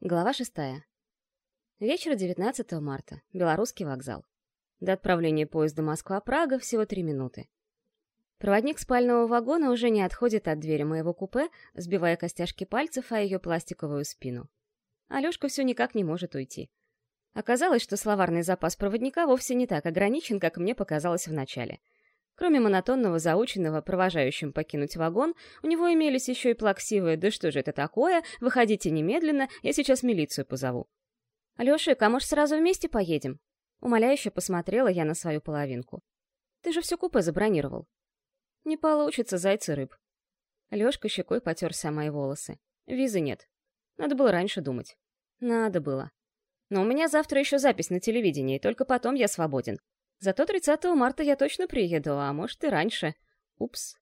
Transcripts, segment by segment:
Глава шестая. Вечер 19 марта. Белорусский вокзал. До отправления поезда Москва-Прага всего три минуты. Проводник спального вагона уже не отходит от двери моего купе, сбивая костяшки пальцев о ее пластиковую спину. Алешка все никак не может уйти. Оказалось, что словарный запас проводника вовсе не так ограничен, как мне показалось вначале — Кроме монотонного заученного, провожающим покинуть вагон, у него имелись еще и плаксивые «Да что же это такое? Выходите немедленно, я сейчас милицию позову». «Алешик, а может, сразу вместе поедем?» Умоляюще посмотрела я на свою половинку. «Ты же все купе забронировал». «Не получится, зайцы рыб». Лёшка щекой потерся мои волосы. «Визы нет. Надо было раньше думать». «Надо было. Но у меня завтра еще запись на телевидении, только потом я свободен. Зато 30 марта я точно приеду, а может и раньше. Упс.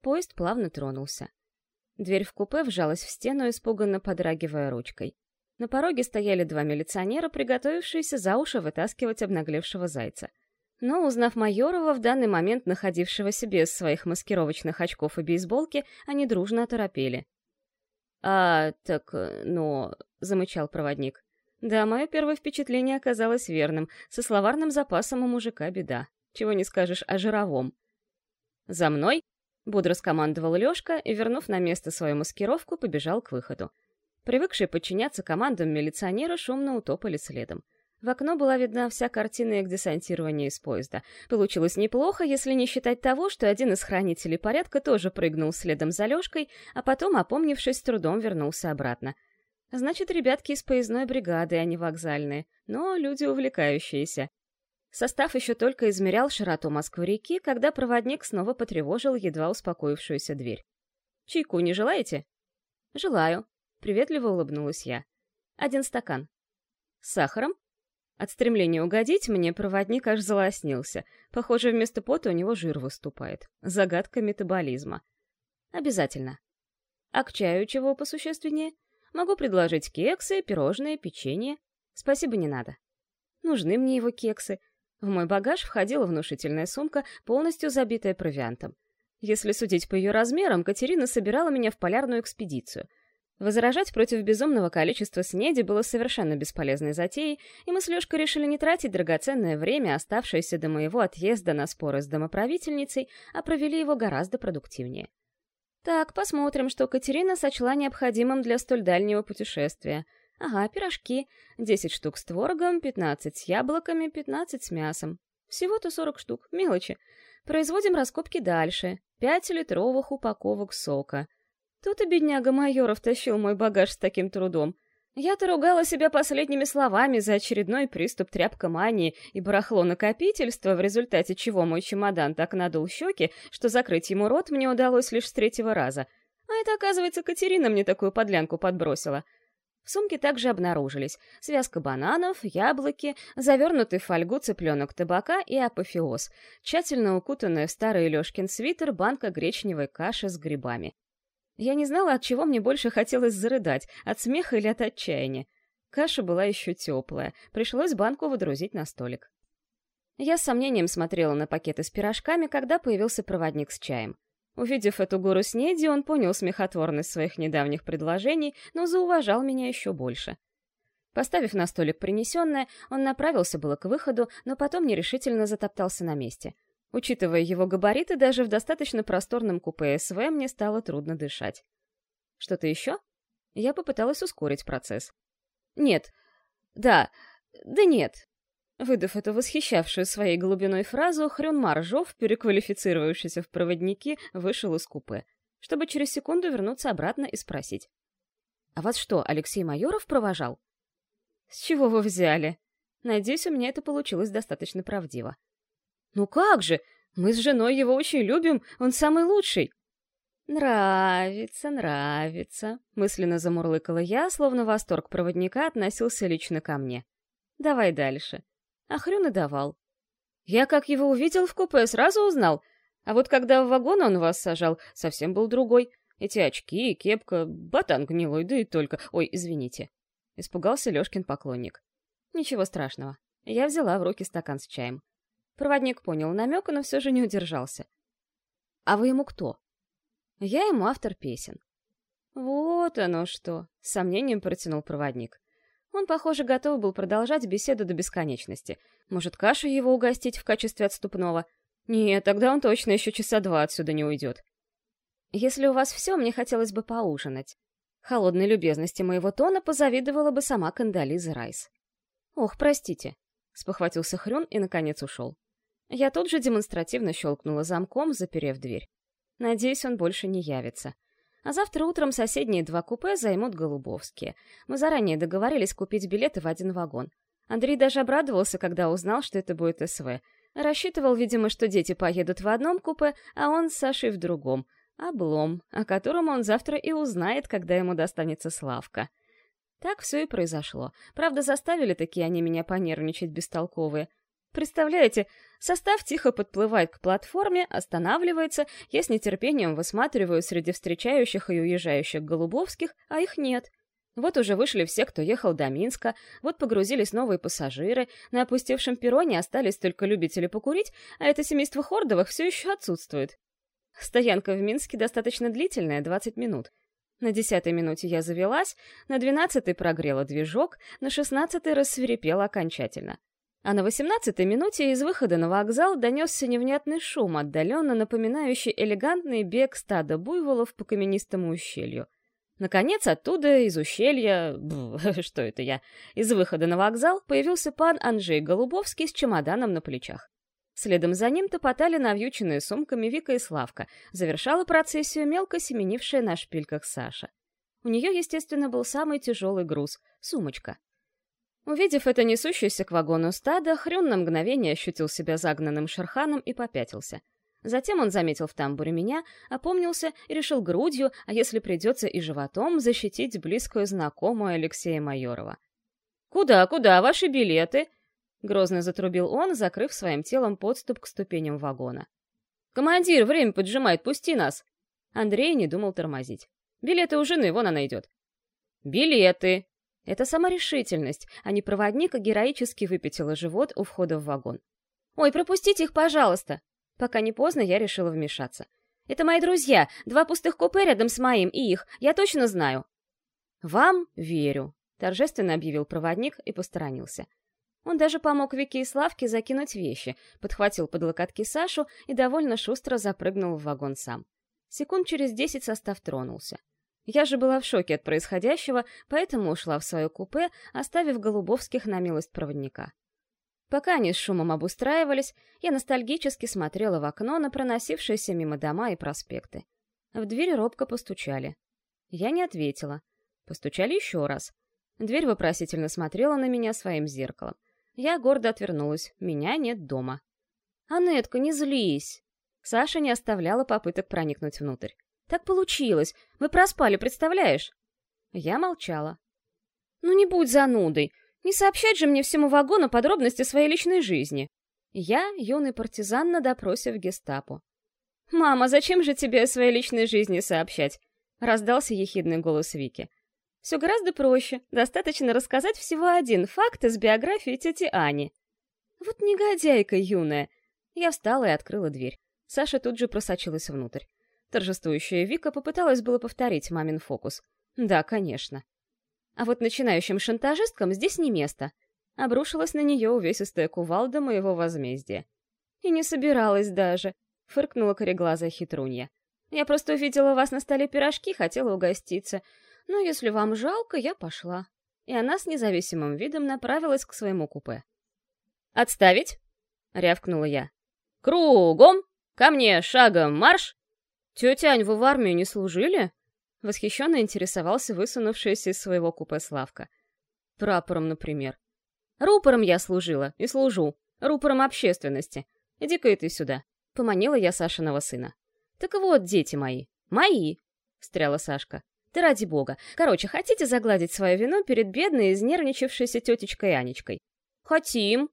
Поезд плавно тронулся. Дверь в купе вжалась в стену, испуганно подрагивая ручкой. На пороге стояли два милиционера, приготовившиеся за уши вытаскивать обнаглевшего зайца. Но, узнав Майорова, в данный момент находившегося без своих маскировочных очков и бейсболки, они дружно оторопели. «А, так, но...» — замычал проводник. Да, мое первое впечатление оказалось верным. Со словарным запасом у мужика беда. Чего не скажешь о жировом. «За мной!» — бодро скомандовал Лёшка и, вернув на место свою маскировку, побежал к выходу. Привыкшие подчиняться командам милиционера шумно утопали следом. В окно была видна вся картина их десантирования из поезда. Получилось неплохо, если не считать того, что один из хранителей порядка тоже прыгнул следом за Лёшкой, а потом, опомнившись, с трудом вернулся обратно — Значит, ребятки из поездной бригады, а не вокзальные, но люди увлекающиеся. Состав еще только измерял широту Москвы-реки, когда проводник снова потревожил едва успокоившуюся дверь. «Чайку не желаете?» «Желаю», — приветливо улыбнулась я. «Один стакан». «С сахаром?» От стремления угодить мне проводник аж залоснился. Похоже, вместо пота у него жир выступает. Загадка метаболизма. «Обязательно». «А к чаю чего посущественнее?» Могу предложить кексы, пирожные, печенье. Спасибо, не надо. Нужны мне его кексы. В мой багаж входила внушительная сумка, полностью забитая провиантом. Если судить по ее размерам, Катерина собирала меня в полярную экспедицию. Возражать против безумного количества снеди было совершенно бесполезной затеей, и мы с Лёшкой решили не тратить драгоценное время, оставшееся до моего отъезда на споры с домоправительницей, а провели его гораздо продуктивнее. Так, посмотрим, что Катерина сочла необходимым для столь дальнего путешествия. Ага, пирожки. 10 штук с творогом, 15 с яблоками, 15 с мясом. Всего-то 40 штук, мелочи. Производим раскопки дальше. 5 литровых упаковок сока. Тут и бедняга Майоров тащил мой багаж с таким трудом. Я-то ругала себя последними словами за очередной приступ тряпкомании и барахло накопительства, в результате чего мой чемодан так надул щеки, что закрыть ему рот мне удалось лишь с третьего раза. А это, оказывается, Катерина мне такую подлянку подбросила. В сумке также обнаружились связка бананов, яблоки, завернутый в фольгу цыпленок табака и апофеоз, тщательно укутанная в старый Лёшкин свитер банка гречневой каши с грибами. Я не знала, от чего мне больше хотелось зарыдать, от смеха или от отчаяния. Каша была еще теплая, пришлось банку водрузить на столик. Я с сомнением смотрела на пакеты с пирожками, когда появился проводник с чаем. Увидев эту гору снеди, он понял смехотворность своих недавних предложений, но зауважал меня еще больше. Поставив на столик принесенное, он направился было к выходу, но потом нерешительно затоптался на месте — Учитывая его габариты, даже в достаточно просторном купе СВ мне стало трудно дышать. Что-то еще? Я попыталась ускорить процесс. Нет. Да. Да нет. Выдав эту восхищавшую своей глубиной фразу, Хрюн Маржов, переквалифицировавшийся в проводники, вышел из купе, чтобы через секунду вернуться обратно и спросить. «А вас что, Алексей Майоров провожал?» «С чего вы взяли?» Надеюсь, у меня это получилось достаточно правдиво. «Ну как же? Мы с женой его очень любим, он самый лучший!» «Нравится, нравится», — мысленно замурлыкала я, словно восторг проводника относился лично ко мне. «Давай дальше». А и давал. «Я как его увидел в купе, сразу узнал. А вот когда в вагон он вас сажал, совсем был другой. Эти очки, кепка, ботан гнилой, да и только... Ой, извините». Испугался Лёшкин поклонник. «Ничего страшного. Я взяла в руки стакан с чаем. Проводник понял намек, но все же не удержался. «А вы ему кто?» «Я ему автор песен». Вот оно что, с сомнением протянул проводник. Он, похоже, готов был продолжать беседу до бесконечности. Может, кашу его угостить в качестве отступного? Нет, тогда он точно еще часа два отсюда не уйдет. Если у вас все, мне хотелось бы поужинать. Холодной любезности моего тона позавидовала бы сама Кандализа Райс. «Ох, простите», — спохватился Хрюн и, наконец, ушел. Я тут же демонстративно щелкнула замком, заперев дверь. Надеюсь, он больше не явится. А завтра утром соседние два купе займут Голубовские. Мы заранее договорились купить билеты в один вагон. Андрей даже обрадовался, когда узнал, что это будет СВ. Рассчитывал, видимо, что дети поедут в одном купе, а он с Сашей в другом. Облом, о котором он завтра и узнает, когда ему достанется Славка. Так все и произошло. Правда, заставили такие они меня понервничать бестолковые. Представляете, состав тихо подплывает к платформе, останавливается, я с нетерпением высматриваю среди встречающих и уезжающих Голубовских, а их нет. Вот уже вышли все, кто ехал до Минска, вот погрузились новые пассажиры, на опустевшем перроне остались только любители покурить, а это семейство Хордовых все еще отсутствует. Стоянка в Минске достаточно длительная, 20 минут. На десятой минуте я завелась, на двенадцатой прогрела движок, на шестнадцатой рассверепела окончательно. А на восемнадцатой минуте из выхода на вокзал донесся невнятный шум, отдаленно напоминающий элегантный бег стада буйволов по каменистому ущелью. Наконец, оттуда, из ущелья... Бу, что это я? Из выхода на вокзал появился пан Анжей Голубовский с чемоданом на плечах. Следом за ним топотали навьюченные сумками Вика и Славка, завершала процессию мелко семенившая на шпильках Саша. У нее, естественно, был самый тяжелый груз — сумочка. Увидев это несущееся к вагону стадо, Хрюн на мгновение ощутил себя загнанным шерханом и попятился. Затем он заметил в тамбуре меня, опомнился и решил грудью, а если придется и животом, защитить близкую знакомую Алексея Майорова. «Куда, куда? Ваши билеты?» — грозно затрубил он, закрыв своим телом подступ к ступеням вагона. «Командир, время поджимает, пусти нас!» Андрей не думал тормозить. «Билеты у жены, вон она идет». «Билеты!» Это саморешительность, а не проводник, а героически выпятила живот у входа в вагон. «Ой, пропустите их, пожалуйста!» Пока не поздно, я решила вмешаться. «Это мои друзья, два пустых купе рядом с моим и их, я точно знаю». «Вам верю», — торжественно объявил проводник и посторонился. Он даже помог Вике и Славке закинуть вещи, подхватил под локотки Сашу и довольно шустро запрыгнул в вагон сам. Секунд через десять состав тронулся. Я же была в шоке от происходящего, поэтому ушла в свое купе, оставив Голубовских на милость проводника. Пока они с шумом обустраивались, я ностальгически смотрела в окно на проносившиеся мимо дома и проспекты. В дверь робко постучали. Я не ответила. Постучали еще раз. Дверь вопросительно смотрела на меня своим зеркалом. Я гордо отвернулась. Меня нет дома. «Анетка, не злись!» Саша не оставляла попыток проникнуть внутрь. «Так получилось. Мы проспали, представляешь?» Я молчала. «Ну не будь занудой. Не сообщать же мне всему вагону подробности своей личной жизни». Я юный партизан на допросе в гестапо. «Мама, зачем же тебе о своей личной жизни сообщать?» — раздался ехидный голос Вики. Все гораздо проще. Достаточно рассказать всего один факт из биографии тети Ани. Вот негодяйка юная. Я встала и открыла дверь. Саша тут же просочилась внутрь. Торжествующая Вика попыталась было повторить мамин фокус. Да, конечно. А вот начинающим шантажисткам здесь не место. Обрушилась на нее увесистая кувалда моего возмездия. И не собиралась даже, фыркнула кореглазая хитрунья. Я просто увидела вас на столе пирожки, хотела угоститься. Но если вам жалко, я пошла. И она с независимым видом направилась к своему купе. «Отставить!» — рявкнула я. «Кругом! Ко мне шагом марш!» «Тетя Ань, вы в армию не служили?» Восхищенно интересовался высунувшийся из своего купе Славка. «Прапором, например». «Рупором я служила и служу. Рупором общественности. Иди-ка ты сюда». Поманила я Сашиного сына. «Так вот, дети мои. Мои!» — встряла Сашка. Да ради бога. Короче, хотите загладить свою вину перед бедной, изнервничавшейся тетечкой Анечкой? Хотим.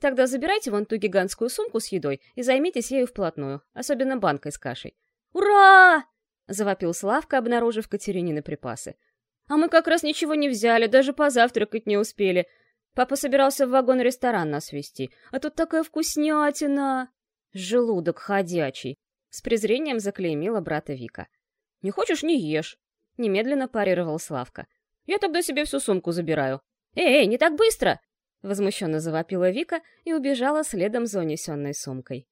Тогда забирайте вон ту гигантскую сумку с едой и займитесь ею вплотную, особенно банкой с кашей. «Ура!» — завопил Славка, обнаружив Катеринины припасы. «А мы как раз ничего не взяли, даже позавтракать не успели. Папа собирался в вагон-ресторан нас везти, а тут такая вкуснятина!» «Желудок ходячий!» — с презрением заклеймила брата Вика. «Не хочешь — не ешь. Немедленно парировал Славка. «Я тогда себе всю сумку забираю». «Эй, эй, не так быстро!» Возмущенно завопила Вика и убежала следом за унесенной сумкой.